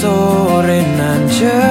soren ancak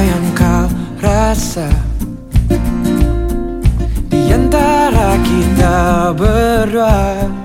yang kau rasa. Di antara kita berdua.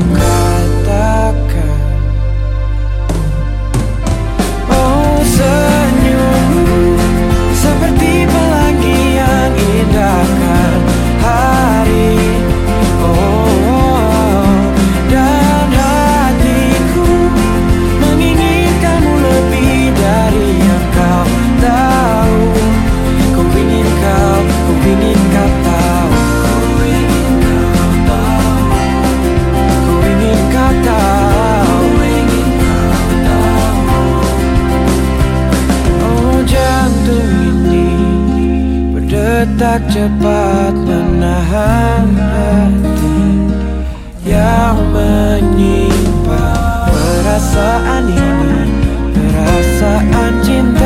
song. tak cepat menahan hati yang menyimpan perasaan ini, perasaan cinta.